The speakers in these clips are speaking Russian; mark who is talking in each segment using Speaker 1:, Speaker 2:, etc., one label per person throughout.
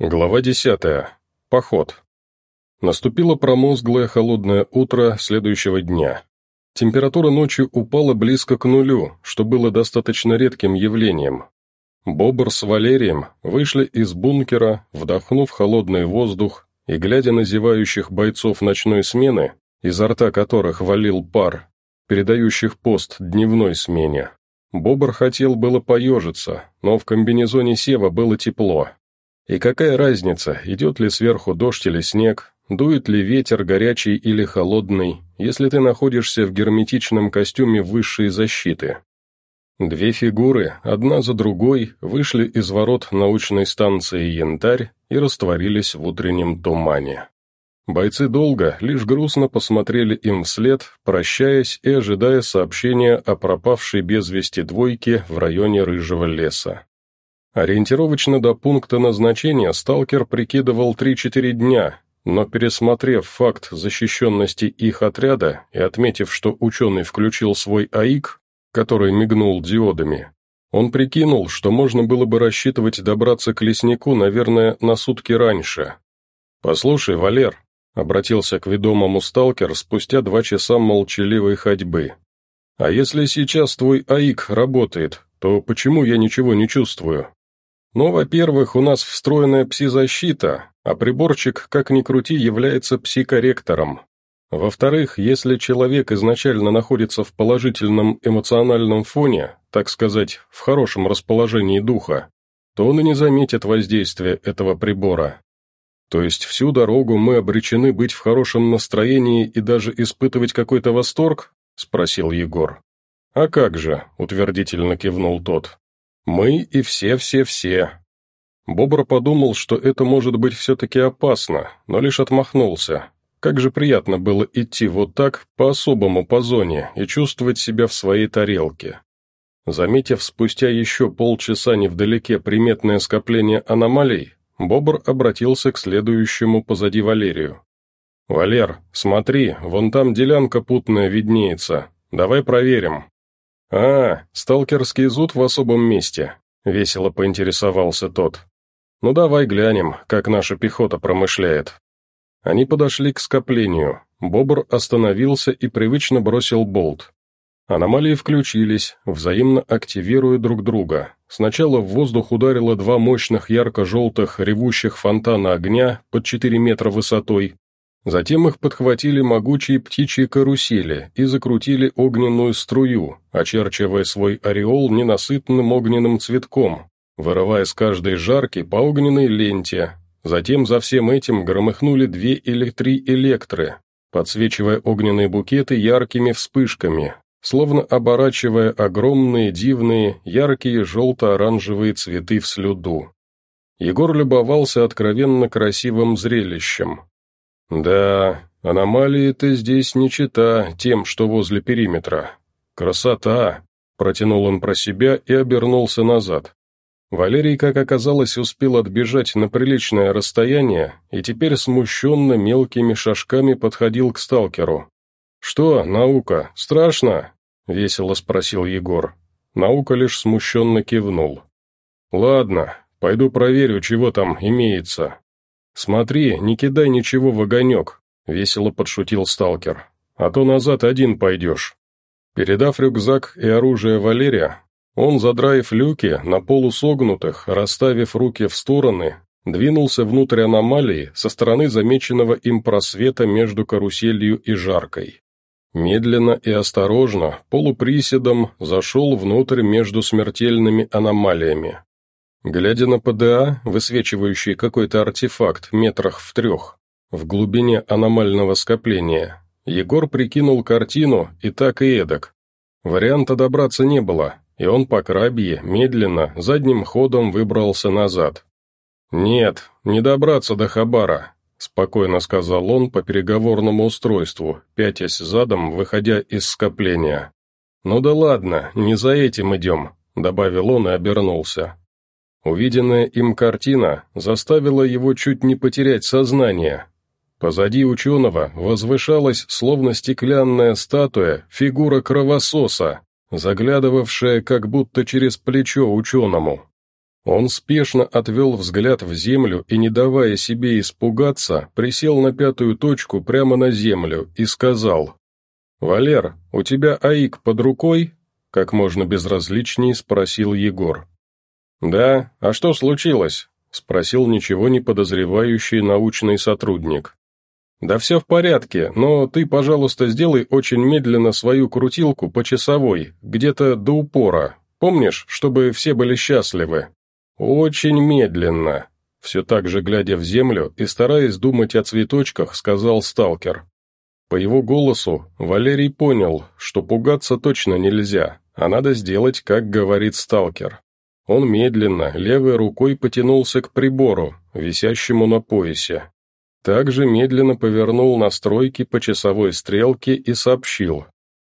Speaker 1: Глава десятая. Поход. Наступило промозглое холодное утро следующего дня. Температура ночью упала близко к нулю, что было достаточно редким явлением. Бобр с Валерием вышли из бункера, вдохнув холодный воздух и глядя на зевающих бойцов ночной смены, изо рта которых валил пар, передающих пост дневной смене. Бобр хотел было поежиться, но в комбинезоне Сева было тепло, и какая разница, идет ли сверху дождь или снег, дует ли ветер горячий или холодный, если ты находишься в герметичном костюме высшей защиты. Две фигуры, одна за другой, вышли из ворот научной станции «Янтарь» и растворились в утреннем тумане. Бойцы долго, лишь грустно посмотрели им вслед, прощаясь и ожидая сообщения о пропавшей без вести двойке в районе Рыжего леса. Ориентировочно до пункта назначения сталкер прикидывал 3-4 дня, но пересмотрев факт защищенности их отряда и отметив, что ученый включил свой АИК, который мигнул диодами, он прикинул, что можно было бы рассчитывать добраться к леснику, наверное, на сутки раньше. «Послушай, Валер», — обратился к ведомому сталкер спустя два часа молчаливой ходьбы, «а если сейчас твой АИК работает, то почему я ничего не чувствую?» Но, во-первых, у нас встроенная пси-защита, а приборчик, как ни крути, является пси-корректором. Во-вторых, если человек изначально находится в положительном эмоциональном фоне, так сказать, в хорошем расположении духа, то он и не заметит воздействия этого прибора. То есть всю дорогу мы обречены быть в хорошем настроении и даже испытывать какой-то восторг? Спросил Егор. А как же, утвердительно кивнул тот. Мы и все-все-все. Бобр подумал, что это может быть все-таки опасно, но лишь отмахнулся. Как же приятно было идти вот так, по-особому по зоне, и чувствовать себя в своей тарелке. Заметив спустя еще полчаса невдалеке приметное скопление аномалий, Бобр обратился к следующему позади Валерию. «Валер, смотри, вон там делянка путная виднеется. Давай проверим». «А, сталкерский зуд в особом месте», — весело поинтересовался тот. «Ну давай глянем, как наша пехота промышляет». Они подошли к скоплению. Бобр остановился и привычно бросил болт. Аномалии включились, взаимно активируя друг друга. Сначала в воздух ударило два мощных ярко-желтых ревущих фонтана огня под 4 метра высотой, Затем их подхватили могучие птичьи карусели и закрутили огненную струю, очерчивая свой ореол ненасытным огненным цветком, вырывая с каждой жарки по огненной ленте. Затем за всем этим громыхнули две или три электры, подсвечивая огненные букеты яркими вспышками, словно оборачивая огромные, дивные, яркие желто-оранжевые цветы в слюду. Егор любовался откровенно красивым зрелищем, «Да, аномалии-то здесь не чита тем, что возле периметра. Красота!» Протянул он про себя и обернулся назад. Валерий, как оказалось, успел отбежать на приличное расстояние и теперь смущенно мелкими шажками подходил к сталкеру. «Что, наука, страшно?» — весело спросил Егор. Наука лишь смущенно кивнул. «Ладно, пойду проверю, чего там имеется. «Смотри, не кидай ничего в огонек», — весело подшутил сталкер. «А то назад один пойдешь». Передав рюкзак и оружие Валерия, он, задраив люки, на полусогнутых, расставив руки в стороны, двинулся внутрь аномалии со стороны замеченного им просвета между каруселью и жаркой. Медленно и осторожно, полуприседом, зашел внутрь между смертельными аномалиями. Глядя на ПДА, высвечивающий какой-то артефакт метрах в трех, в глубине аномального скопления, Егор прикинул картину и так и эдак. Варианта добраться не было, и он по крабье, медленно, задним ходом выбрался назад. «Нет, не добраться до Хабара», — спокойно сказал он по переговорному устройству, пятясь задом, выходя из скопления. «Ну да ладно, не за этим идем», — добавил он и обернулся. Увиденная им картина заставила его чуть не потерять сознание. Позади ученого возвышалась, словно стеклянная статуя, фигура кровососа, заглядывавшая как будто через плечо ученому. Он спешно отвел взгляд в землю и, не давая себе испугаться, присел на пятую точку прямо на землю и сказал «Валер, у тебя АИК под рукой?» Как можно безразличней спросил Егор. «Да, а что случилось?» Спросил ничего не подозревающий научный сотрудник. «Да все в порядке, но ты, пожалуйста, сделай очень медленно свою крутилку по часовой, где-то до упора. Помнишь, чтобы все были счастливы?» «Очень медленно», — все так же глядя в землю и стараясь думать о цветочках, сказал сталкер. По его голосу Валерий понял, что пугаться точно нельзя, а надо сделать, как говорит сталкер. Он медленно, левой рукой потянулся к прибору, висящему на поясе. Также медленно повернул настройки по часовой стрелке и сообщил.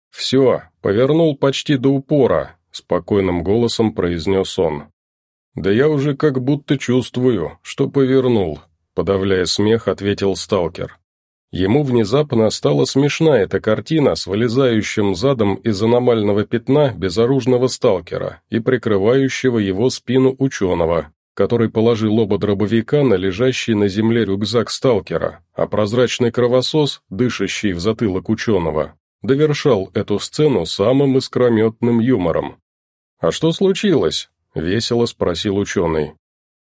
Speaker 1: «Все, повернул почти до упора», — спокойным голосом произнес он. «Да я уже как будто чувствую, что повернул», — подавляя смех, ответил сталкер. Ему внезапно стала смешна эта картина с вылезающим задом из аномального пятна безоружного сталкера и прикрывающего его спину ученого, который положил оба дробовика на лежащий на земле рюкзак сталкера, а прозрачный кровосос, дышащий в затылок ученого, довершал эту сцену самым искрометным юмором. «А что случилось?» — весело спросил ученый.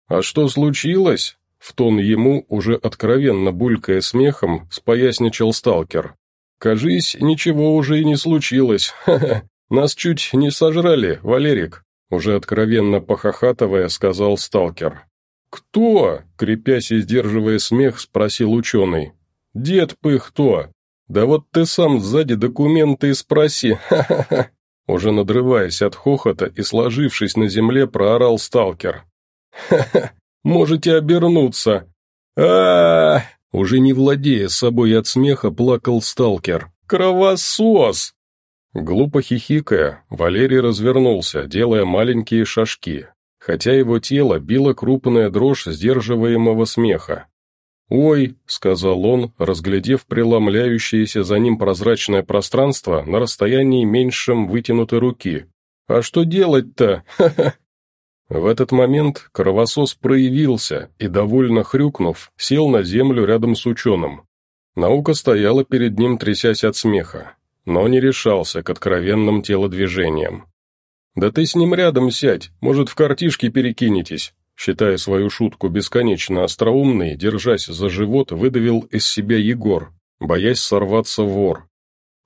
Speaker 1: «А что случилось?» — в тон ему, уже откровенно булькая смехом, споясничал сталкер. «Кажись, ничего уже и не случилось. Ха-ха, нас чуть не сожрали, Валерик», уже откровенно похохатывая, сказал сталкер. «Кто?» — крепясь и сдерживая смех, спросил ученый. «Дед Пыхто. Да вот ты сам сзади документы и спроси, ха-ха-ха!» Уже надрываясь от хохота и сложившись на земле, проорал сталкер. «Ха-ха! Можете обернуться!» а, Уже не владея собой от смеха, плакал сталкер. «Кровосос!» Глупо хихикая, Валерий развернулся, делая маленькие шажки, хотя его тело било крупная дрожь сдерживаемого смеха. «Ой», — сказал он, разглядев преломляющееся за ним прозрачное пространство на расстоянии меньшем вытянутой руки. «А что делать-то? Ха-ха!» В этот момент кровосос проявился и, довольно хрюкнув, сел на землю рядом с ученым. Наука стояла перед ним, трясясь от смеха, но не решался к откровенным телодвижениям. «Да ты с ним рядом сядь, может, в картишки перекинетесь», Считая свою шутку бесконечно остроумной, держась за живот, выдавил из себя Егор, боясь сорваться вор.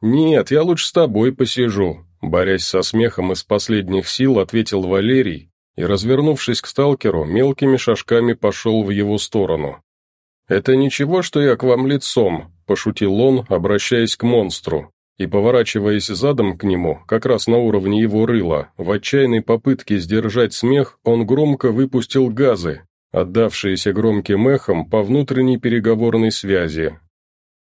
Speaker 1: «Нет, я лучше с тобой посижу», борясь со смехом из последних сил, ответил Валерий и, развернувшись к сталкеру, мелкими шажками пошел в его сторону. «Это ничего, что я к вам лицом», – пошутил он, обращаясь к монстру и, поворачиваясь задом к нему, как раз на уровне его рыла, в отчаянной попытке сдержать смех, он громко выпустил газы, отдавшиеся громким эхом по внутренней переговорной связи.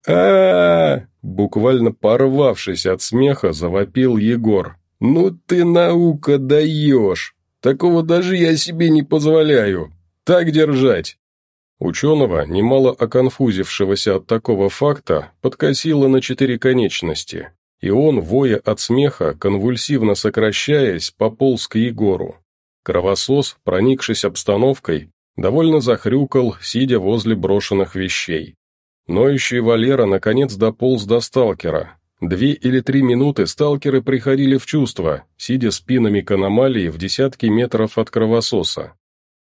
Speaker 1: а, Буквально порвавшись от смеха, завопил Егор. «Ну ты, наука, даешь! Такого даже я себе не позволяю! Так держать!» Ученого, немало оконфузившегося от такого факта, подкосило на четыре конечности, и он, воя от смеха, конвульсивно сокращаясь, пополз к Егору. Кровосос, проникшись обстановкой, довольно захрюкал, сидя возле брошенных вещей. Ноющий Валера наконец дополз до сталкера. Две или три минуты сталкеры приходили в чувство, сидя спинами к аномалии в десятки метров от кровососа.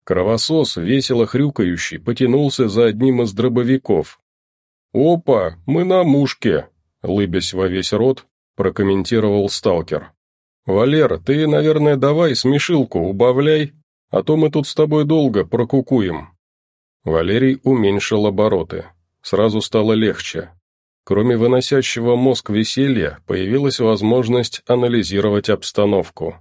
Speaker 1: Кровосос, весело хрюкающий, потянулся за одним из дробовиков. «Опа, мы на мушке!» — лыбясь во весь рот, прокомментировал сталкер. «Валер, ты, наверное, давай смешилку убавляй, а то мы тут с тобой долго прокукуем». Валерий уменьшил обороты. Сразу стало легче. Кроме выносящего мозг веселья, появилась возможность анализировать обстановку.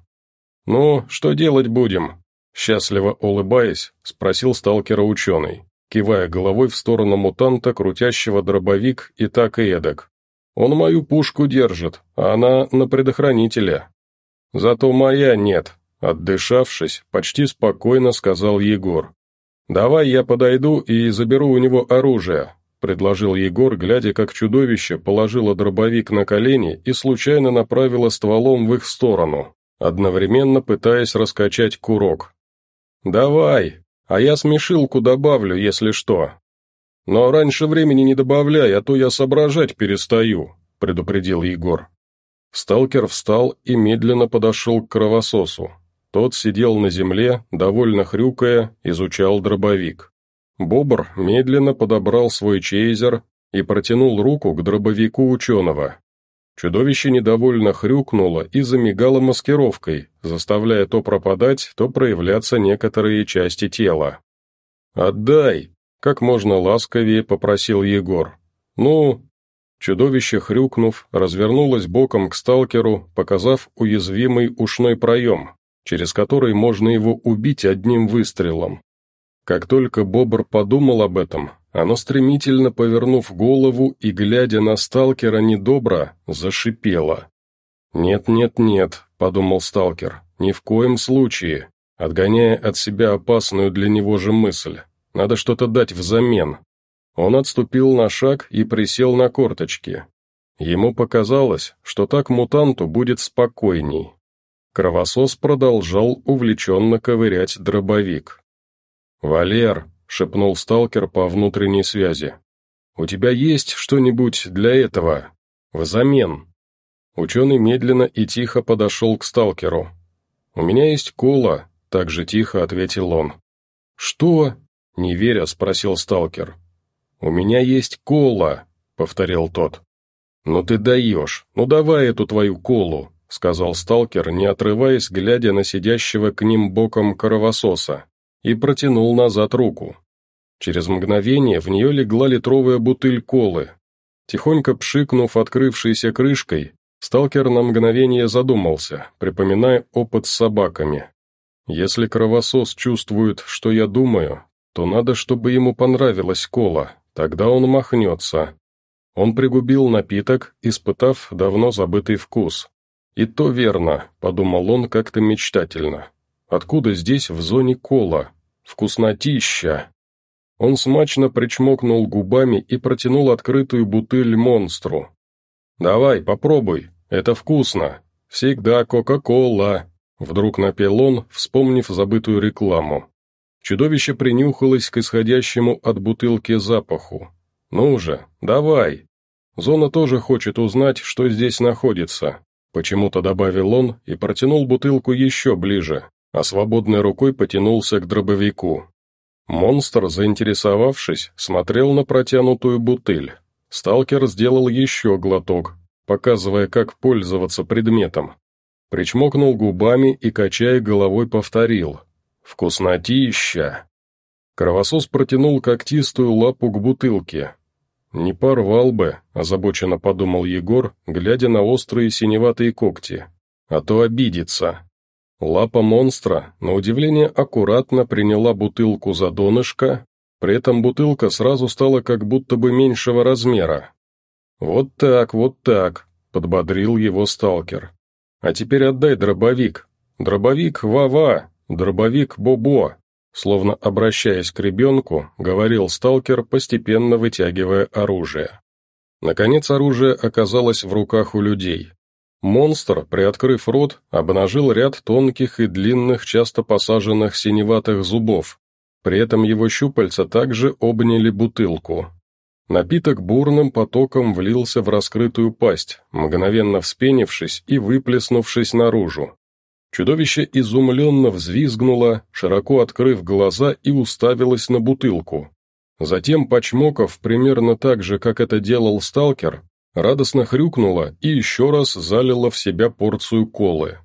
Speaker 1: «Ну, что делать будем?» Счастливо улыбаясь, спросил сталкера ученый, кивая головой в сторону мутанта, крутящего дробовик и так и эдак. «Он мою пушку держит, а она на предохранителе». «Зато моя нет», — отдышавшись, почти спокойно сказал Егор. «Давай я подойду и заберу у него оружие», — предложил Егор, глядя, как чудовище положило дробовик на колени и случайно направило стволом в их сторону, одновременно пытаясь раскачать курок. «Давай, а я смешилку добавлю, если что». «Но раньше времени не добавляй, а то я соображать перестаю», — предупредил Егор. Сталкер встал и медленно подошел к кровососу. Тот сидел на земле, довольно хрюкая, изучал дробовик. Бобр медленно подобрал свой чейзер и протянул руку к дробовику ученого. Чудовище недовольно хрюкнуло и замигало маскировкой, заставляя то пропадать, то проявляться некоторые части тела. «Отдай!» — как можно ласковее попросил Егор. «Ну, Чудовище, хрюкнув, развернулось боком к сталкеру, показав уязвимый ушной проем, через который можно его убить одним выстрелом. Как только Бобр подумал об этом, оно стремительно повернув голову и, глядя на сталкера недобро, зашипело. «Нет-нет-нет», — подумал сталкер, — «ни в коем случае», отгоняя от себя опасную для него же мысль. «Надо что-то дать взамен». Он отступил на шаг и присел на корточки. Ему показалось, что так мутанту будет спокойней. Кровосос продолжал увлеченно ковырять дробовик. «Валер», — шепнул сталкер по внутренней связи, — «у тебя есть что-нибудь для этого? Взамен?» Ученый медленно и тихо подошел к сталкеру. «У меня есть кола», — так же тихо ответил он. «Что?» — не веря, спросил сталкер. «У меня есть кола», — повторил тот. «Ну ты даешь, ну давай эту твою колу», — сказал сталкер, не отрываясь, глядя на сидящего к ним боком кровососа, и протянул назад руку. Через мгновение в нее легла литровая бутыль колы. Тихонько пшикнув открывшейся крышкой, сталкер на мгновение задумался, припоминая опыт с собаками. «Если кровосос чувствует, что я думаю, то надо, чтобы ему понравилась кола, Тогда он махнется. Он пригубил напиток, испытав давно забытый вкус. «И то верно», — подумал он как-то мечтательно. «Откуда здесь в зоне кола? Вкуснотища!» Он смачно причмокнул губами и протянул открытую бутыль монстру. «Давай, попробуй, это вкусно. Всегда Кока-Кола!» Вдруг напел он, вспомнив забытую рекламу. Чудовище принюхалось к исходящему от бутылки запаху. «Ну же, давай!» Зона тоже хочет узнать, что здесь находится. Почему-то добавил он и протянул бутылку еще ближе, а свободной рукой потянулся к дробовику. Монстр, заинтересовавшись, смотрел на протянутую бутыль. Сталкер сделал еще глоток, показывая, как пользоваться предметом. Причмокнул губами и, качая головой, повторил – «Вкуснотища!» Кровосос протянул когтистую лапу к бутылке. «Не порвал бы», — озабоченно подумал Егор, глядя на острые синеватые когти. «А то обидится». Лапа монстра, на удивление, аккуратно приняла бутылку за донышко, при этом бутылка сразу стала как будто бы меньшего размера. «Вот так, вот так», — подбодрил его сталкер. «А теперь отдай дробовик. Дробовик, ва-ва, «Дробовик Бобо», словно обращаясь к ребенку, говорил сталкер, постепенно вытягивая оружие. Наконец оружие оказалось в руках у людей. Монстр, приоткрыв рот, обнажил ряд тонких и длинных, часто посаженных синеватых зубов. При этом его щупальца также обняли бутылку. Напиток бурным потоком влился в раскрытую пасть, мгновенно вспенившись и выплеснувшись наружу. Чудовище изумленно взвизгнуло, широко открыв глаза и уставилось на бутылку. Затем, почмоков примерно так же, как это делал сталкер, радостно хрюкнуло и еще раз залило в себя порцию колы.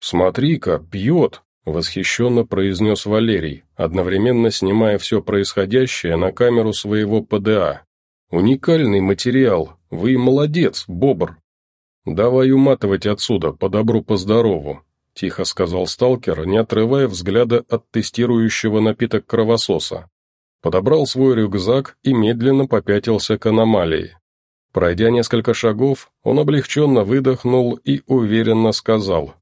Speaker 1: «Смотри-ка, пьет!» — восхищенно произнес Валерий, одновременно снимая все происходящее на камеру своего ПДА. «Уникальный материал! Вы молодец, бобр!» «Давай уматывать отсюда, по добру, по здорову!» — тихо сказал сталкер, не отрывая взгляда от тестирующего напиток кровососа. Подобрал свой рюкзак и медленно попятился к аномалии. Пройдя несколько шагов, он облегченно выдохнул и уверенно сказал.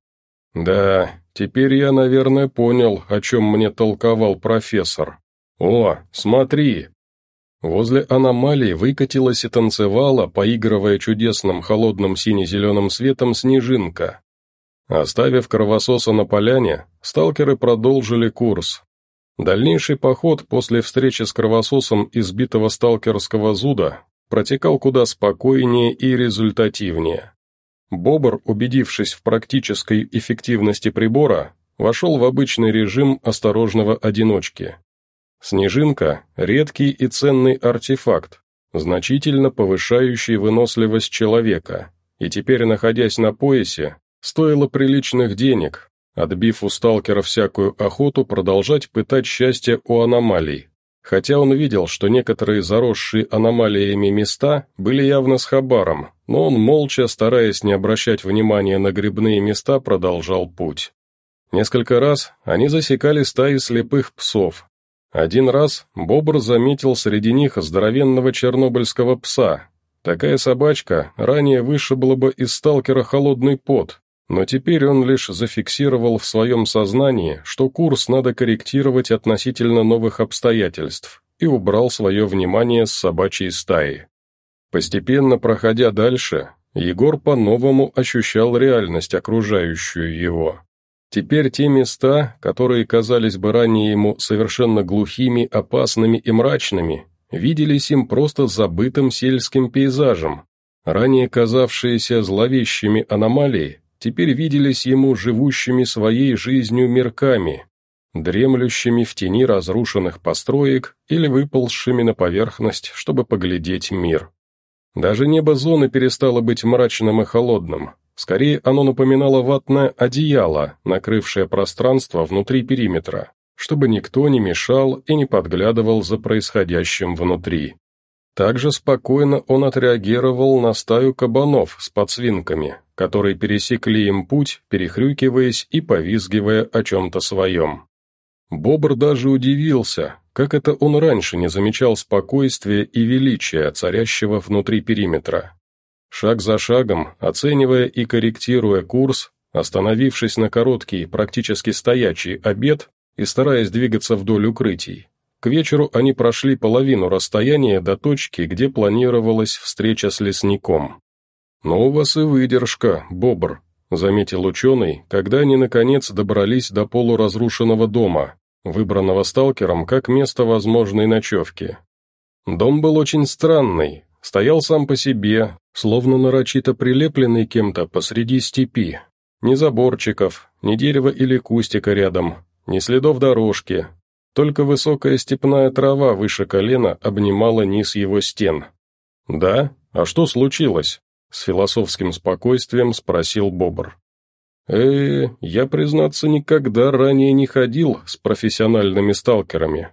Speaker 1: «Да, теперь я, наверное, понял, о чем мне толковал профессор. О, смотри!» Возле аномалии выкатилась и танцевала, поигрывая чудесным холодным сине-зеленым светом, снежинка. Оставив кровососа на поляне, сталкеры продолжили курс. Дальнейший поход после встречи с кровососом избитого сталкерского зуда протекал куда спокойнее и результативнее. Бобр, убедившись в практической эффективности прибора, вошел в обычный режим осторожного одиночки. Снежинка – редкий и ценный артефакт, значительно повышающий выносливость человека, и теперь, находясь на поясе, стоило приличных денег, отбив у сталкера всякую охоту продолжать пытать счастье у аномалий, хотя он видел, что некоторые заросшие аномалиями места были явно с хабаром, но он молча, стараясь не обращать внимания на грибные места, продолжал путь. Несколько раз они засекали стаи слепых псов. Один раз Бобр заметил среди них здоровенного чернобыльского пса. Такая собачка ранее вышибла бы из сталкера холодный пот, но теперь он лишь зафиксировал в своем сознании, что курс надо корректировать относительно новых обстоятельств, и убрал свое внимание с собачьей стаи. Постепенно проходя дальше, Егор по-новому ощущал реальность, окружающую его. Теперь те места, которые казались бы ранее ему совершенно глухими, опасными и мрачными, виделись им просто забытым сельским пейзажем. Ранее казавшиеся зловещими аномалии теперь виделись ему живущими своей жизнью мирками, дремлющими в тени разрушенных построек или выползшими на поверхность, чтобы поглядеть мир. Даже небо зоны перестало быть мрачным и холодным, скорее оно напоминало ватное одеяло, накрывшее пространство внутри периметра, чтобы никто не мешал и не подглядывал за происходящим внутри. Также спокойно он отреагировал на стаю кабанов с подсвинками, которые пересекли им путь, перехрюкиваясь и повизгивая о чем-то своем. Бобр даже удивился, как это он раньше не замечал спокойствия и величия, царящего внутри периметра. Шаг за шагом, оценивая и корректируя курс, остановившись на короткий, практически стоячий обед и стараясь двигаться вдоль укрытий, к вечеру они прошли половину расстояния до точки, где планировалась встреча с лесником. «Но у вас и выдержка, бобр», — заметил ученый, когда они, наконец, добрались до полуразрушенного дома, выбранного сталкером как место возможной ночевки. Дом был очень странный, стоял сам по себе, словно нарочито прилепленный кем-то посреди степи. Ни заборчиков, ни дерева или кустика рядом, ни следов дорожки, только высокая степная трава выше колена обнимала низ его стен. «Да? А что случилось?» С философским спокойствием спросил Бобр. э я, признаться, никогда ранее не ходил с профессиональными сталкерами.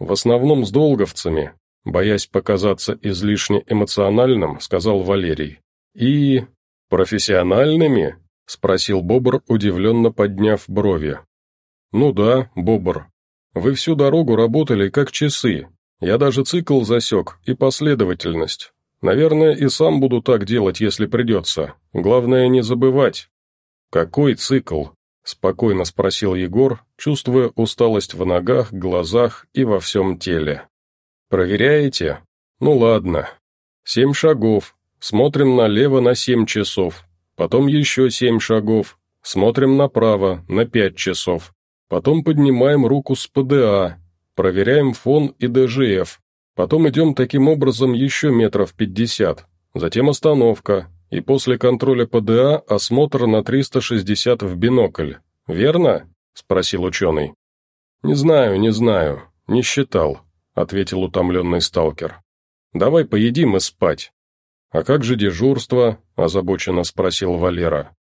Speaker 1: В основном с долговцами, боясь показаться излишне эмоциональным, сказал Валерий. И... профессиональными? Спросил Бобр, удивленно подняв брови. «Ну да, Бобр, вы всю дорогу работали как часы. Я даже цикл засек и последовательность. Наверное, и сам буду так делать, если придется. Главное не забывать». «Какой цикл?» – спокойно спросил Егор, чувствуя усталость в ногах, глазах и во всем теле. «Проверяете? Ну ладно. Семь шагов. Смотрим налево на семь часов. Потом еще семь шагов. Смотрим направо на пять часов. Потом поднимаем руку с ПДА, проверяем фон и ДЖФ. Потом идем таким образом еще метров пятьдесят. Затем остановка. И после контроля ПДА осмотр на 360 в бинокль. Верно? Спросил ученый. Не знаю, не знаю. Не считал, ответил утомленный сталкер. Давай поедим и спать. «А как же дежурство?» – озабоченно спросил Валера.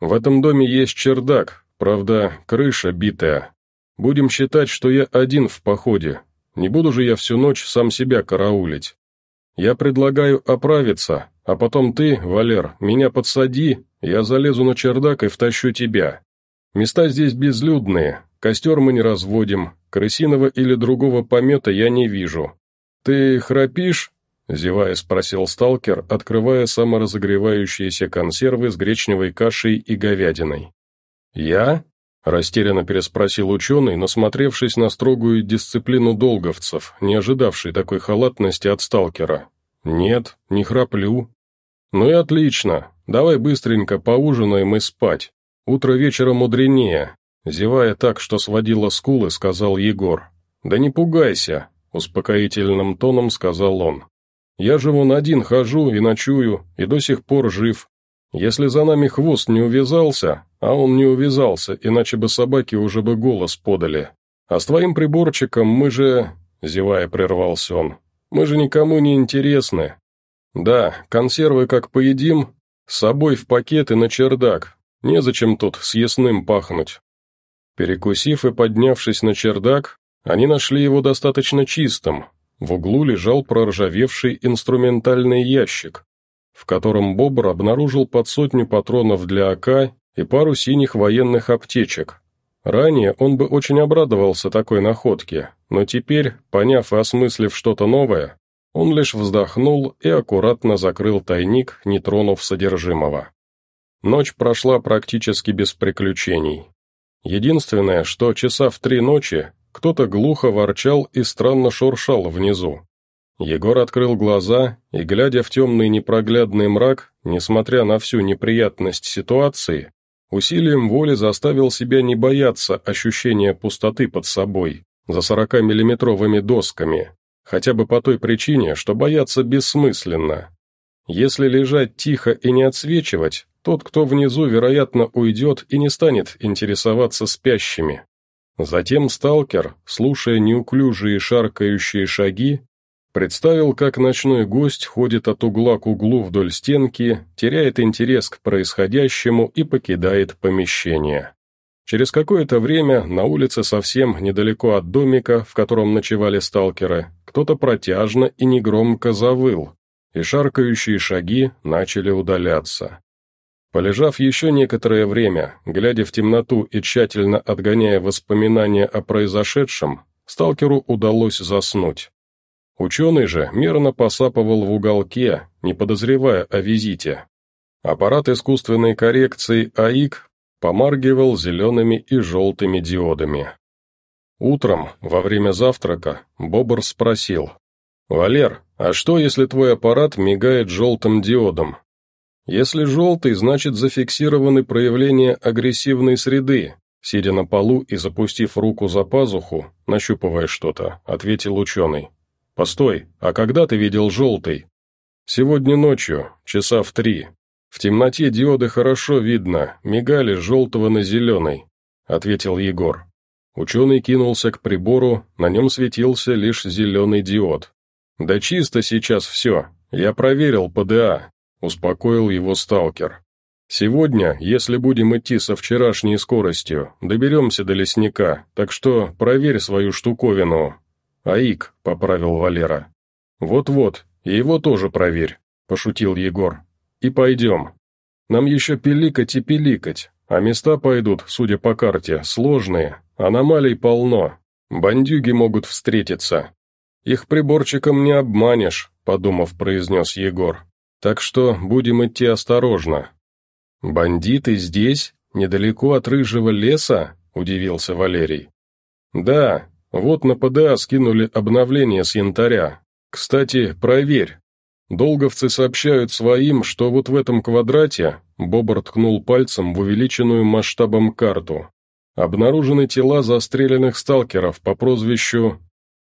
Speaker 1: «В этом доме есть чердак, Правда, крыша битая. Будем считать, что я один в походе. Не буду же я всю ночь сам себя караулить. Я предлагаю оправиться, а потом ты, Валер, меня подсади, я залезу на чердак и втащу тебя. Места здесь безлюдные, костер мы не разводим, крысиного или другого помета я не вижу. Ты храпишь?» Зевая спросил сталкер, открывая саморазогревающиеся консервы с гречневой кашей и говядиной. «Я?» – растерянно переспросил ученый, насмотревшись на строгую дисциплину долговцев, не ожидавший такой халатности от сталкера. «Нет, не храплю». «Ну и отлично. Давай быстренько поужинаем и спать. Утро вечера мудренее», зевая так, что сводило скулы, сказал Егор. «Да не пугайся», — успокоительным тоном сказал он. «Я же вон один хожу и ночую, и до сих пор жив. Если за нами хвост не увязался, а он не увязался, иначе бы собаки уже бы голос подали. А с твоим приборчиком мы же...» — зевая прервался он. «Мы же никому не интересны. Да, консервы как поедим, с собой в пакет и на чердак. Незачем тут съестным пахнуть». Перекусив и поднявшись на чердак, они нашли его достаточно чистым. В углу лежал проржавевший инструментальный ящик, в котором Бобр обнаружил под сотню патронов для АК и пару синих военных аптечек. Ранее он бы очень обрадовался такой находке, но теперь, поняв и осмыслив что-то новое, он лишь вздохнул и аккуратно закрыл тайник, не тронув содержимого. Ночь прошла практически без приключений. Единственное, что часа в три ночи кто-то глухо ворчал и странно шуршал внизу. Егор открыл глаза и, глядя в темный непроглядный мрак, несмотря на всю неприятность ситуации, усилием воли заставил себя не бояться ощущения пустоты под собой, за 40-миллиметровыми досками, хотя бы по той причине, что бояться бессмысленно. Если лежать тихо и не отсвечивать, тот, кто внизу, вероятно, уйдет и не станет интересоваться спящими. Затем сталкер, слушая неуклюжие шаркающие шаги, Представил, как ночной гость ходит от угла к углу вдоль стенки, теряет интерес к происходящему и покидает помещение. Через какое-то время на улице совсем недалеко от домика, в котором ночевали сталкеры, кто-то протяжно и негромко завыл, и шаркающие шаги начали удаляться. Полежав еще некоторое время, глядя в темноту и тщательно отгоняя воспоминания о произошедшем, сталкеру удалось заснуть. Ученый же мерно посапывал в уголке, не подозревая о визите. Аппарат искусственной коррекции АИК помаргивал зелеными и желтыми диодами. Утром, во время завтрака, Бобр спросил, «Валер, а что, если твой аппарат мигает желтым диодом?» «Если желтый, значит зафиксированы проявления агрессивной среды», сидя на полу и запустив руку за пазуху, нащупывая что-то, ответил ученый. «Постой, а когда ты видел желтый?» «Сегодня ночью, часа в три. В темноте диоды хорошо видно, мигали с желтого на зеленый», — ответил Егор. Ученый кинулся к прибору, на нем светился лишь зеленый диод. «Да чисто сейчас все, я проверил ПДА», — успокоил его сталкер. «Сегодня, если будем идти со вчерашней скоростью, доберемся до лесника, так что проверь свою штуковину, «Аик», — поправил Валера. «Вот-вот, и его тоже проверь», — пошутил Егор. «И пойдем. Нам еще пиликать и пиликать, а места пойдут, судя по карте, сложные, аномалий полно, бандюги могут встретиться. Их приборчиком не обманешь», — подумав, произнес Егор. «Так что будем идти осторожно». «Бандиты здесь, недалеко от рыжего леса?» — удивился Валерий. «Да, вот на ПДА скинули обновление с янтаря. Кстати, проверь. Долговцы сообщают своим, что вот в этом квадрате, Бобр ткнул пальцем в увеличенную масштабом карту, обнаружены тела застреленных сталкеров по прозвищу...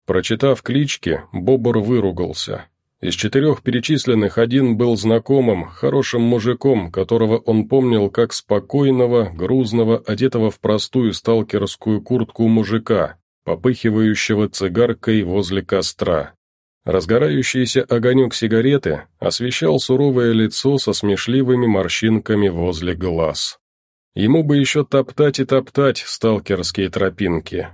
Speaker 1: Прочитав клички, Бобр выругался. Из четырех перечисленных один был знакомым, хорошим мужиком, которого он помнил как спокойного, грузного, одетого в простую сталкерскую куртку мужика, попыхивающего цигаркой возле костра. Разгорающийся огонек сигареты освещал суровое лицо со смешливыми морщинками возле глаз. Ему бы еще топтать и топтать сталкерские тропинки.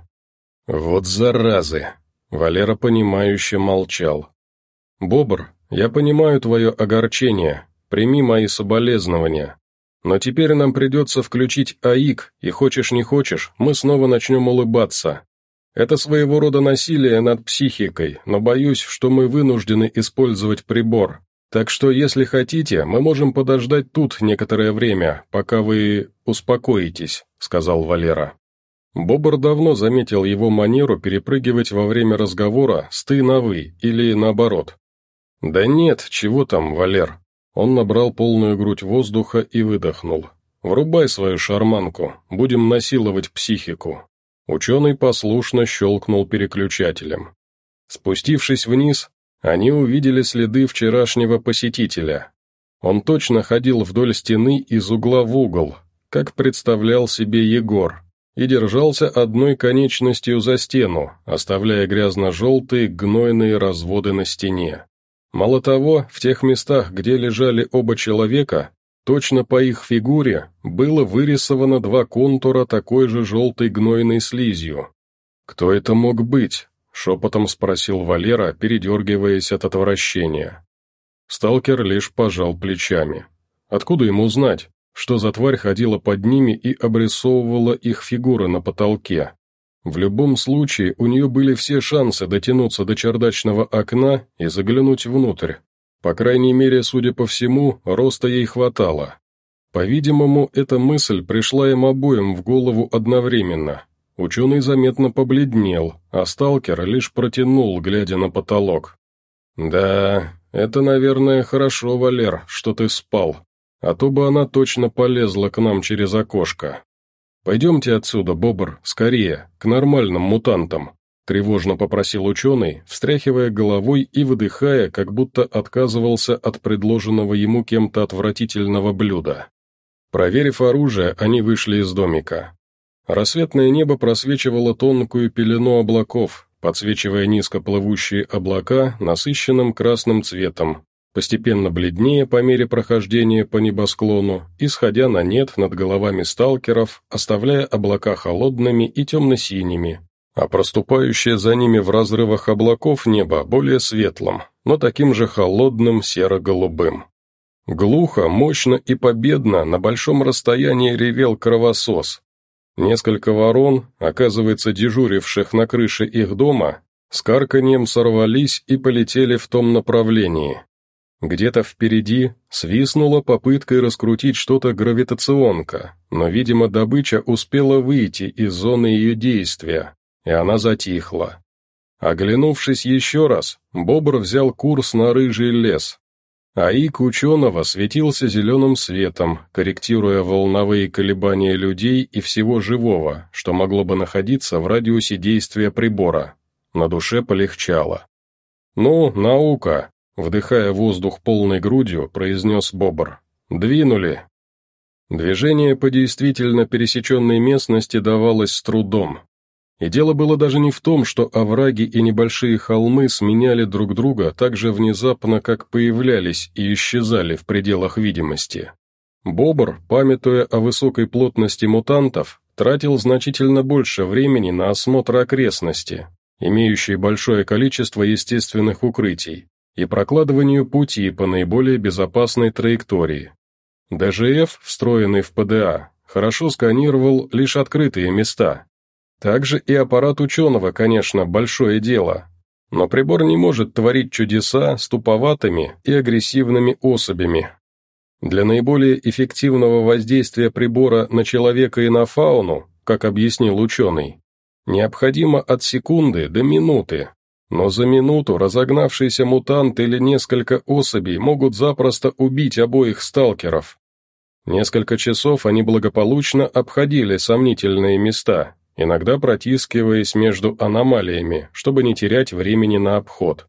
Speaker 1: «Вот заразы!» — Валера понимающе молчал. «Бобр, я понимаю твое огорчение, прими мои соболезнования. Но теперь нам придется включить АИК, и хочешь не хочешь, мы снова начнем улыбаться. Это своего рода насилие над психикой, но боюсь, что мы вынуждены использовать прибор. Так что, если хотите, мы можем подождать тут некоторое время, пока вы успокоитесь», — сказал Валера. Бобр давно заметил его манеру перепрыгивать во время разговора с «ты» на «вы» или наоборот. «Да нет, чего там, Валер?» Он набрал полную грудь воздуха и выдохнул. Врубай свою шарманку, будем насиловать психику». Ученый послушно щелкнул переключателем. Спустившись вниз, они увидели следы вчерашнего посетителя. Он точно ходил вдоль стены из угла в угол, как представлял себе Егор, и держался одной конечностью за стену, оставляя грязно-желтые гнойные разводы на стене. Мало того, в тех местах, где лежали оба человека, точно по их фигуре было вырисовано два контура такой же желтой гнойной слизью. «Кто это мог быть?» — шепотом спросил Валера, передергиваясь от отвращения. Сталкер лишь пожал плечами. Откуда ему знать, что за тварь ходила под ними и обрисовывала их фигуры на потолке? В любом случае, у нее были все шансы дотянуться до чердачного окна и заглянуть внутрь. По крайней мере, судя по всему, роста ей хватало. По-видимому, эта мысль пришла им обоим в голову одновременно. Ученый заметно побледнел, а сталкер лишь протянул, глядя на потолок. «Да, «Это, наверное, хорошо, Валер, что ты спал, а то бы она точно полезла к нам через окошко. Пойдемте отсюда, Бобр, скорее, к нормальным мутантам», тревожно попросил ученый, встряхивая головой и выдыхая, как будто отказывался от предложенного ему кем-то отвратительного блюда. Проверив оружие, они вышли из домика. Рассветное небо просвечивало тонкую пелену облаков, подсвечивая низко плывущие облака насыщенным красным цветом, постепенно бледнее по мере прохождения по небосклону и сходя на нет над головами сталкеров, оставляя облака холодными и темно-синими, а проступающее за ними в разрывах облаков небо более светлым, но таким же холодным серо-голубым. Глухо, мощно и победно на большом расстоянии ревел кровосос, Несколько ворон, оказывается дежуривших на крыше их дома, с карканьем сорвались и полетели в том направлении. Где-то впереди свистнула попыткой раскрутить что-то гравитационка, но, видимо, добыча успела выйти из зоны ее действия, и она затихла. Оглянувшись еще раз, бобр взял курс на рыжий лес, АИК ученого светился зеленым светом, корректируя волновые колебания людей и всего живого, что могло бы находиться в радиусе действия прибора. На душе полегчало. «Ну, наука!» — вдыхая воздух полной грудью, произнес Бобр. «Двинули!» Движение по действительно пересеченной местности давалось с трудом, и дело было даже не в том, что овраги и небольшие холмы сменяли друг друга так же внезапно, как появлялись и исчезали в пределах видимости. Бобр, памятуя о высокой плотности мутантов, тратил значительно больше времени на осмотр окрестности, имеющей большое количество естественных укрытий, и прокладыванию пути по наиболее безопасной траектории. ДЖФ, встроенный в ПДА, хорошо сканировал лишь открытые места, также и аппарат ученого, конечно, большое дело. Но прибор не может творить чудеса с туповатыми и агрессивными особями. Для наиболее эффективного воздействия прибора на человека и на фауну, как объяснил ученый, необходимо от секунды до минуты. Но за минуту разогнавшийся мутант или несколько особей могут запросто убить обоих сталкеров. Несколько часов они благополучно обходили сомнительные места, иногда протискиваясь между аномалиями, чтобы не терять времени на обход.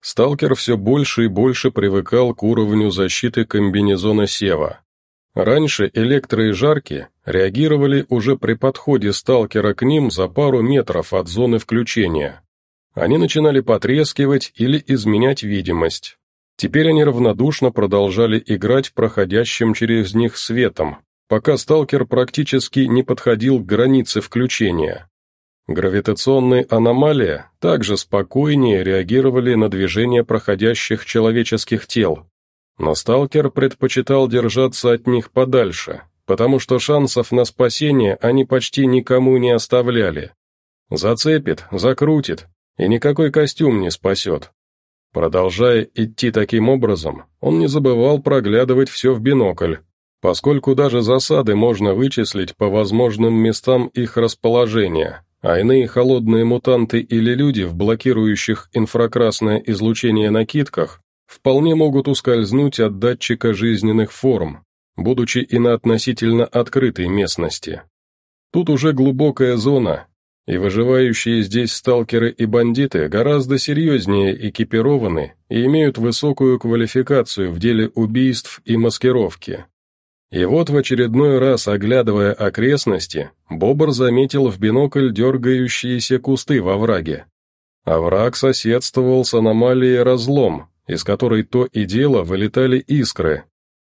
Speaker 1: Сталкер все больше и больше привыкал к уровню защиты комбинезона Сева. Раньше электро и жарки реагировали уже при подходе сталкера к ним за пару метров от зоны включения. Они начинали потрескивать или изменять видимость. Теперь они равнодушно продолжали играть проходящим через них светом, пока сталкер практически не подходил к границе включения. Гравитационные аномалии также спокойнее реагировали на движение проходящих человеческих тел, но сталкер предпочитал держаться от них подальше, потому что шансов на спасение они почти никому не оставляли. Зацепит, закрутит, и никакой костюм не спасет. Продолжая идти таким образом, он не забывал проглядывать все в бинокль, поскольку даже засады можно вычислить по возможным местам их расположения, а иные холодные мутанты или люди в блокирующих инфракрасное излучение накидках вполне могут ускользнуть от датчика жизненных форм, будучи и на относительно открытой местности. Тут уже глубокая зона, и выживающие здесь сталкеры и бандиты гораздо серьезнее экипированы и имеют высокую квалификацию в деле убийств и маскировки. И вот в очередной раз, оглядывая окрестности, Бобр заметил в бинокль дергающиеся кусты во враге. Овраг соседствовал с аномалией разлом, из которой то и дело вылетали искры,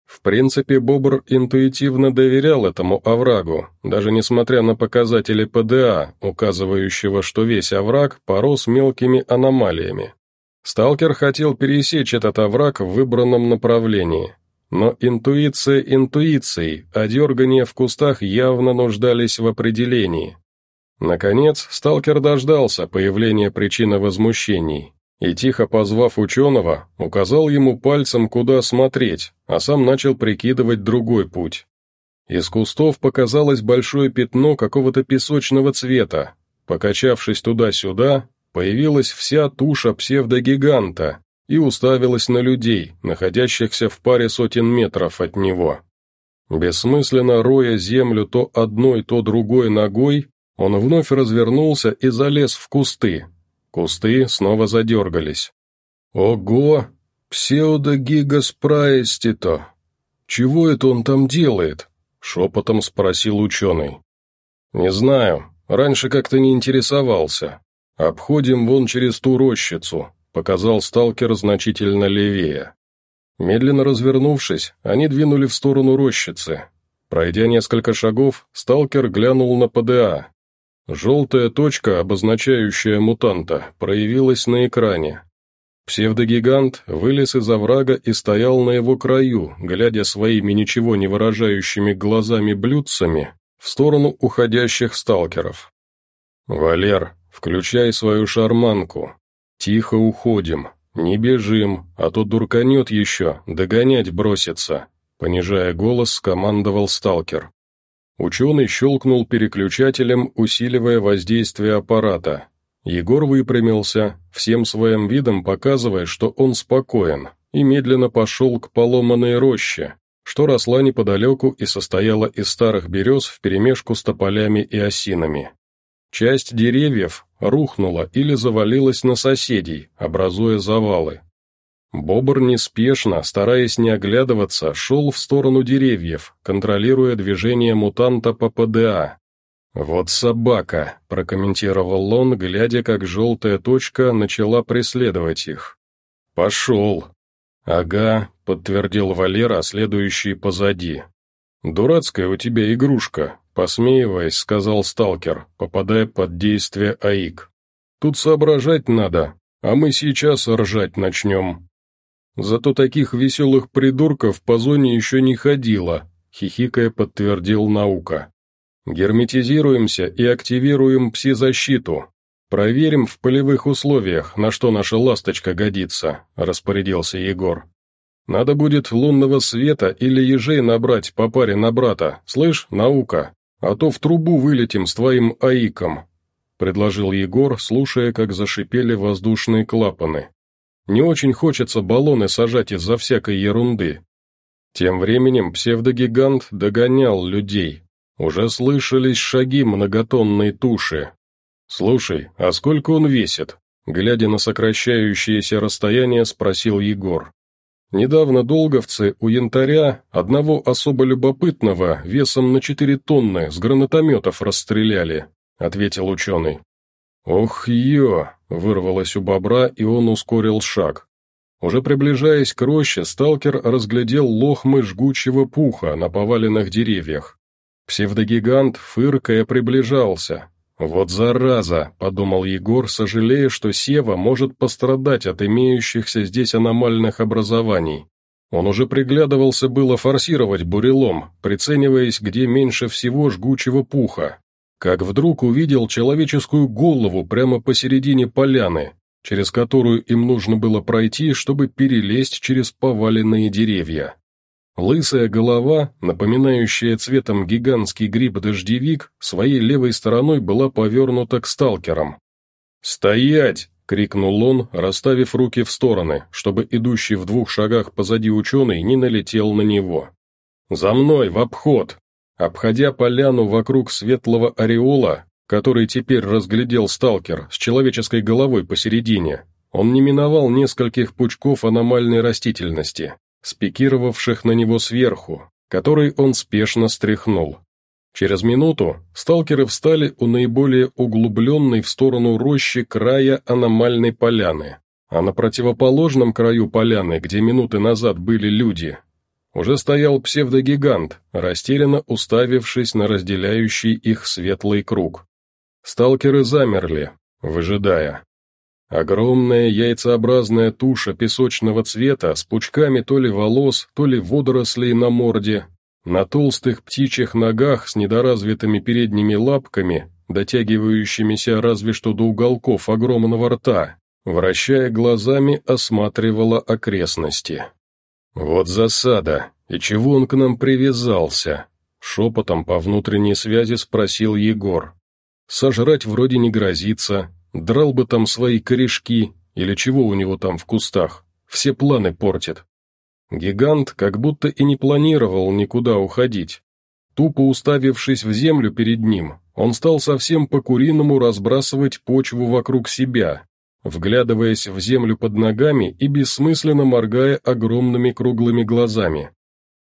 Speaker 1: в принципе, Бобр интуитивно доверял этому оврагу, даже несмотря на показатели ПДА, указывающего, что весь овраг порос мелкими аномалиями. Сталкер хотел пересечь этот овраг в выбранном направлении. Но интуиция интуицией, а дергания в кустах явно нуждались в определении. Наконец, сталкер дождался появления причины возмущений и, тихо позвав ученого, указал ему пальцем, куда смотреть, а сам начал прикидывать другой путь. Из кустов показалось большое пятно какого-то песочного цвета. Покачавшись туда-сюда, появилась вся туша псевдогиганта и уставилась на людей, находящихся в паре сотен метров от него. Бессмысленно роя землю то одной, то другой ногой, он вновь развернулся и залез в кусты, Кусты снова задергались. «Ого! Псевдогигаспраестито! Чего это он там делает?» — шепотом спросил ученый. «Не знаю, раньше как-то не интересовался. Обходим вон через ту рощицу», — показал сталкер значительно левее. Медленно развернувшись, они двинули в сторону рощицы. Пройдя несколько шагов, сталкер глянул на ПДА. Желтая точка, обозначающая мутанта, проявилась на экране. Псевдогигант вылез из оврага и стоял на его краю, глядя своими ничего не выражающими глазами-блюдцами в сторону уходящих сталкеров. «Валер, включай свою шарманку. Тихо уходим. Не бежим, а то дурканет еще, догонять бросится», понижая голос, скомандовал сталкер. Ученый щелкнул переключателем, усиливая воздействие аппарата. Егор выпрямился, всем своим видом показывая, что он спокоен, и медленно пошел к поломанной роще, что росла неподалеку и состояла из старых берез вперемешку с тополями и осинами. Часть деревьев рухнула или завалилась на соседей, образуя завалы. Бобр неспешно, стараясь не оглядываться, шел в сторону деревьев, контролируя движение мутанта по ПДА. «Вот собака», — прокомментировал он, глядя, как желтая точка начала преследовать их. «Пошел». «Ага», — подтвердил Валера, следующий позади. «Дурацкая у тебя игрушка», — посмеиваясь, сказал сталкер, попадая под действие АИК. «Тут соображать надо, а мы сейчас ржать начнем». Зато таких веселых придурков по зоне еще не ходило, хихикая подтвердил наука. Герметизируемся и активируем пси-защиту. Проверим в полевых условиях, на что наша ласточка годится, распорядился Егор. Надо будет лунного света или ежей набрать по паре на брата, слышь, наука, а то в трубу вылетим с твоим аиком, предложил Егор, слушая, как зашипели воздушные клапаны. Не очень хочется баллоны сажать из-за всякой ерунды. Тем временем псевдогигант догонял людей. Уже слышались шаги многотонной туши. «Слушай, а сколько он весит?» Глядя на сокращающееся расстояние, спросил Егор. Недавно долговцы у янтаря одного особо любопытного весом на четыре тонны с гранатометов расстреляли, ответил ученый. «Ох, ё!» — вырвалось у бобра, и он ускорил шаг. Уже приближаясь к роще, сталкер разглядел лохмы жгучего пуха на поваленных деревьях. Псевдогигант, фыркая, приближался. «Вот зараза!» — подумал Егор, сожалея, что Сева может пострадать от имеющихся здесь аномальных образований. Он уже приглядывался было форсировать бурелом, прицениваясь, где меньше всего жгучего пуха, как вдруг увидел человеческую голову прямо посередине поляны, через которую им нужно было пройти, чтобы перелезть через поваленные деревья. Лысая голова, напоминающая цветом гигантский гриб-дождевик, своей левой стороной была повернута к сталкерам. «Стоять!» — крикнул он, расставив руки в стороны, чтобы идущий в двух шагах позади ученый не налетел на него. «За мной, в обход!» Обходя поляну вокруг светлого ореола, который теперь разглядел сталкер с человеческой головой посередине, он не миновал нескольких пучков аномальной растительности, спикировавших на него сверху, который он спешно стряхнул. Через минуту сталкеры встали у наиболее углубленной в сторону рощи края аномальной поляны, а на противоположном краю поляны, где минуты назад были люди, уже стоял псевдогигант, растерянно уставившись на разделяющий их светлый круг. Сталкеры замерли, выжидая. Огромная яйцеобразная туша песочного цвета с пучками то ли волос, то ли водорослей на морде, на толстых птичьих ногах с недоразвитыми передними лапками, дотягивающимися разве что до уголков огромного рта, вращая глазами, осматривала окрестности. «Вот засада, и чего он к нам привязался?» Шепотом по внутренней связи спросил Егор. «Сожрать вроде не грозится, драл бы там свои корешки, или чего у него там в кустах, все планы портит». Гигант как будто и не планировал никуда уходить. Тупо уставившись в землю перед ним, он стал совсем по-куриному разбрасывать почву вокруг себя, вглядываясь в землю под ногами и бессмысленно моргая огромными круглыми глазами.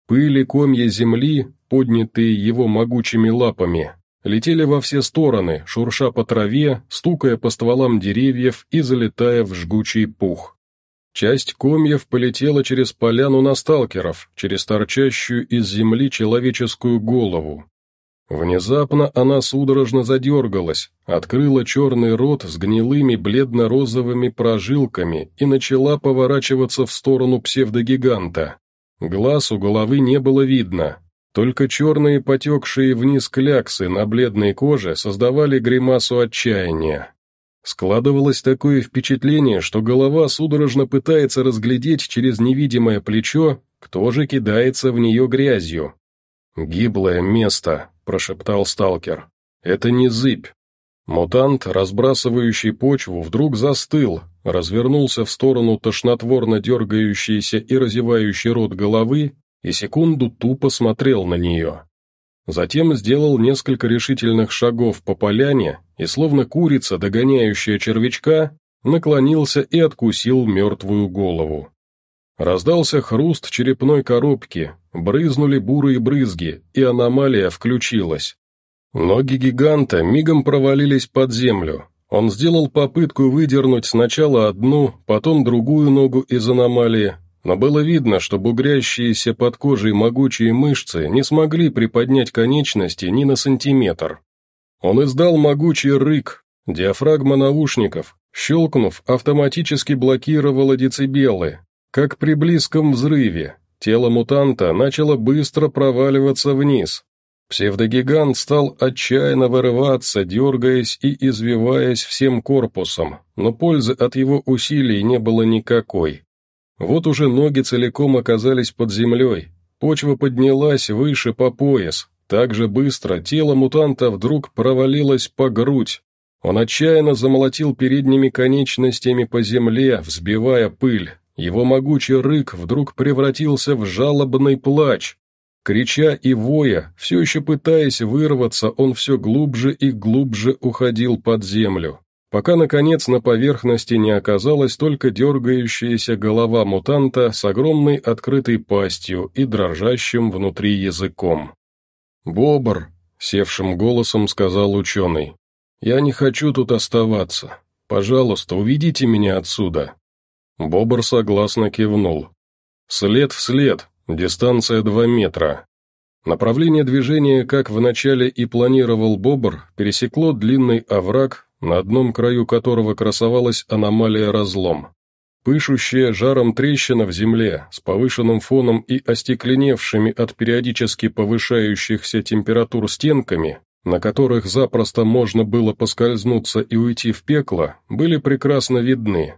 Speaker 1: Пыли комья земли, поднятые его могучими лапами, летели во все стороны, шурша по траве, стукая по стволам деревьев и залетая в жгучий пух. Часть комьев полетела через поляну на сталкеров, через торчащую из земли человеческую голову. Внезапно она судорожно задергалась, открыла черный рот с гнилыми бледно-розовыми прожилками и начала поворачиваться в сторону псевдогиганта. Глаз у головы не было видно, только черные потекшие вниз кляксы на бледной коже создавали гримасу отчаяния. Складывалось такое впечатление, что голова судорожно пытается разглядеть через невидимое плечо, кто же кидается в нее грязью. «Гиблое место», прошептал сталкер. «Это не зыбь». Мутант, разбрасывающий почву, вдруг застыл, развернулся в сторону тошнотворно дергающейся и разевающей рот головы и секунду тупо смотрел на нее. Затем сделал несколько решительных шагов по поляне и, словно курица, догоняющая червячка, наклонился и откусил мертвую голову. Раздался хруст черепной коробки, брызнули бурые брызги, и аномалия включилась. Ноги гиганта мигом провалились под землю. Он сделал попытку выдернуть сначала одну, потом другую ногу из аномалии, но было видно, что бугрящиеся под кожей могучие мышцы не смогли приподнять конечности ни на сантиметр. Он издал могучий рык, диафрагма наушников, щелкнув, автоматически блокировала децибелы, как при близком взрыве, тело мутанта начало быстро проваливаться вниз. Псевдогигант стал отчаянно вырываться, дергаясь и извиваясь всем корпусом, но пользы от его усилий не было никакой. Вот уже ноги целиком оказались под землей, почва поднялась выше по пояс, так же быстро тело мутанта вдруг провалилось по грудь. Он отчаянно замолотил передними конечностями по земле, взбивая пыль, его могучий рык вдруг превратился в жалобный плач. Крича и воя, все еще пытаясь вырваться, он все глубже и глубже уходил под землю, пока, наконец, на поверхности не оказалась только дергающаяся голова мутанта с огромной открытой пастью и дрожащим внутри языком. «Бобр», — севшим голосом сказал ученый, — «я не хочу тут оставаться. Пожалуйста, уведите меня отсюда». Бобр согласно кивнул. След в след, дистанция 2 метра. Направление движения, как вначале и планировал Бобр, пересекло длинный овраг, на одном краю которого красовалась аномалия разлом. Пышущая жаром трещина в земле, с повышенным фоном и остекленевшими от периодически повышающихся температур стенками, на которых запросто можно было поскользнуться и уйти в пекло, были прекрасно видны.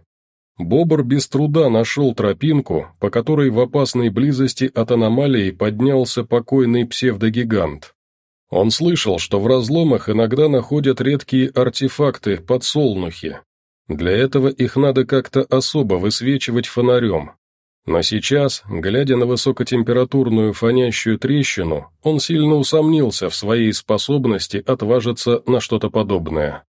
Speaker 1: Бобр без труда нашел тропинку, по которой в опасной близости от аномалии поднялся покойный псевдогигант. Он слышал, что в разломах иногда находят редкие артефакты, подсолнухи. Для этого их надо как-то особо высвечивать фонарем. Но сейчас, глядя на высокотемпературную фонящую трещину, он сильно усомнился в своей способности отважиться на что-то подобное.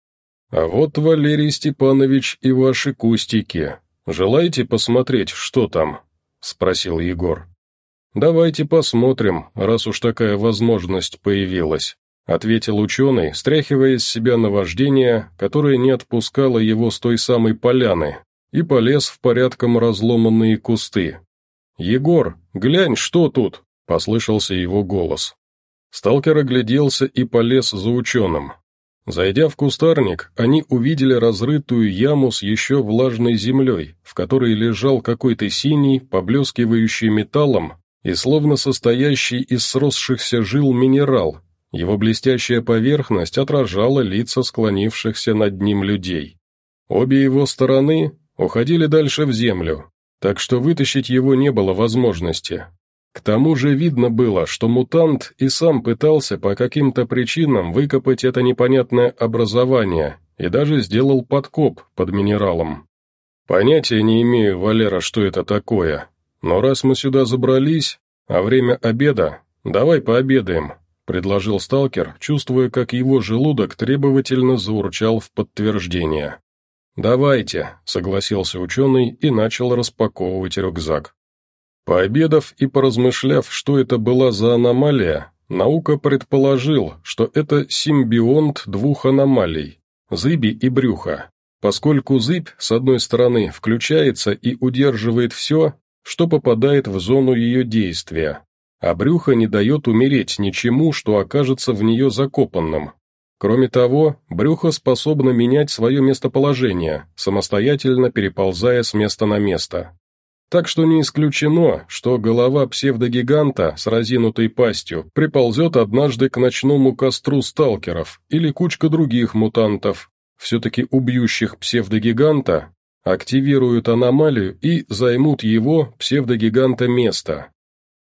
Speaker 1: «А вот, Валерий Степанович, и ваши кустики. Желаете посмотреть, что там?» — спросил Егор. «Давайте посмотрим, раз уж такая возможность появилась», — ответил ученый, стряхивая из себя наваждение, которое не отпускало его с той самой поляны, и полез в порядком разломанные кусты. «Егор, глянь, что тут?» — послышался его голос. Сталкер огляделся и полез за ученым. Зайдя в кустарник, они увидели разрытую яму с еще влажной землей, в которой лежал какой-то синий, поблескивающий металлом и словно состоящий из сросшихся жил минерал. Его блестящая поверхность отражала лица склонившихся над ним людей. Обе его стороны уходили дальше в землю, так что вытащить его не было возможности. К тому же видно было, что мутант и сам пытался по каким-то причинам выкопать это непонятное образование и даже сделал подкоп под минералом. Понятия не имею, Валера, что это такое, но раз мы сюда забрались, а время обеда, давай пообедаем, предложил сталкер, чувствуя, как его желудок требовательно заурчал в подтверждение. «Давайте», — согласился ученый и начал распаковывать рюкзак. Пообедав и поразмышляв, что это была за аномалия, наука предположил, что это симбионт двух аномалий – зыби и брюха, поскольку зыбь, с одной стороны, включается и удерживает все, что попадает в зону ее действия, а брюхо не дает умереть ничему, что окажется в нее закопанным, Кроме того, брюхо способно менять свое местоположение, самостоятельно переползая с места на место. Так что не исключено, что голова псевдогиганта с разинутой пастью приползет однажды к ночному костру сталкеров или кучка других мутантов, все-таки убьющих псевдогиганта, активируют аномалию и займут его, псевдогиганта, место.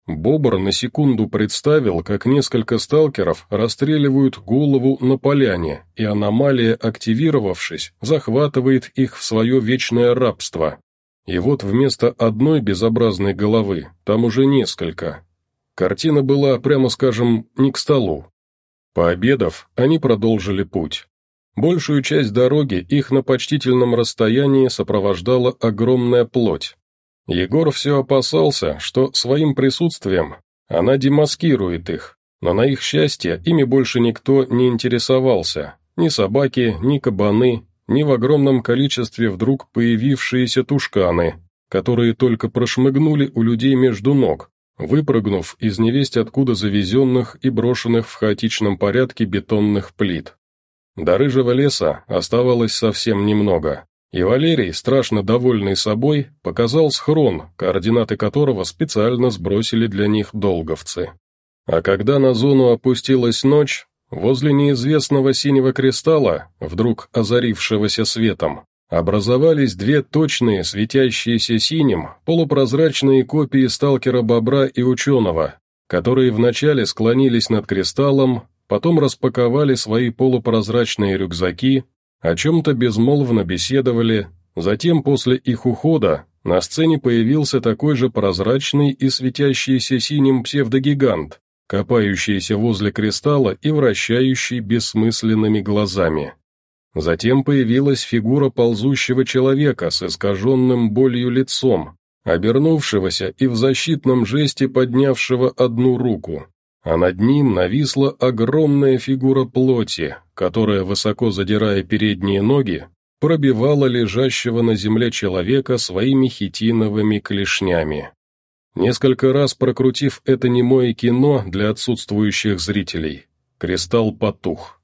Speaker 1: Бобр на секунду представил, как несколько сталкеров расстреливают голову на поляне, и аномалия, активировавшись, захватывает их в свое вечное рабство. И вот вместо одной безобразной головы, там уже несколько. Картина была, прямо скажем, не к столу. Пообедав, они продолжили путь. Большую часть дороги их на почтительном расстоянии сопровождала огромная плоть, Егор все опасался, что своим присутствием она демаскирует их, но на их счастье ими больше никто не интересовался, ни собаки, ни кабаны, ни в огромном количестве вдруг появившиеся тушканы, которые только прошмыгнули у людей между ног, выпрыгнув из невесть откуда завезенных и брошенных в хаотичном порядке бетонных плит. До рыжего леса оставалось совсем немного. И Валерий, страшно довольный собой, показал схрон, координаты которого специально сбросили для них долговцы. А когда на зону опустилась ночь, возле неизвестного синего кристалла, вдруг озарившегося светом, образовались две точные, светящиеся синим, полупрозрачные копии сталкера-бобра и ученого, которые вначале склонились над кристаллом, потом распаковали свои полупрозрачные рюкзаки, о чем-то безмолвно беседовали, затем после их ухода на сцене появился такой же прозрачный и светящийся синим псевдогигант, копающийся возле кристалла и вращающий бессмысленными глазами. Затем появилась фигура ползущего человека с искаженным болью лицом, обернувшегося и в защитном жесте поднявшего одну руку а над ним нависла огромная фигура плоти, которая, высоко задирая передние ноги, пробивала лежащего на земле человека своими хитиновыми клешнями. Несколько раз прокрутив это немое кино для отсутствующих зрителей, кристалл потух.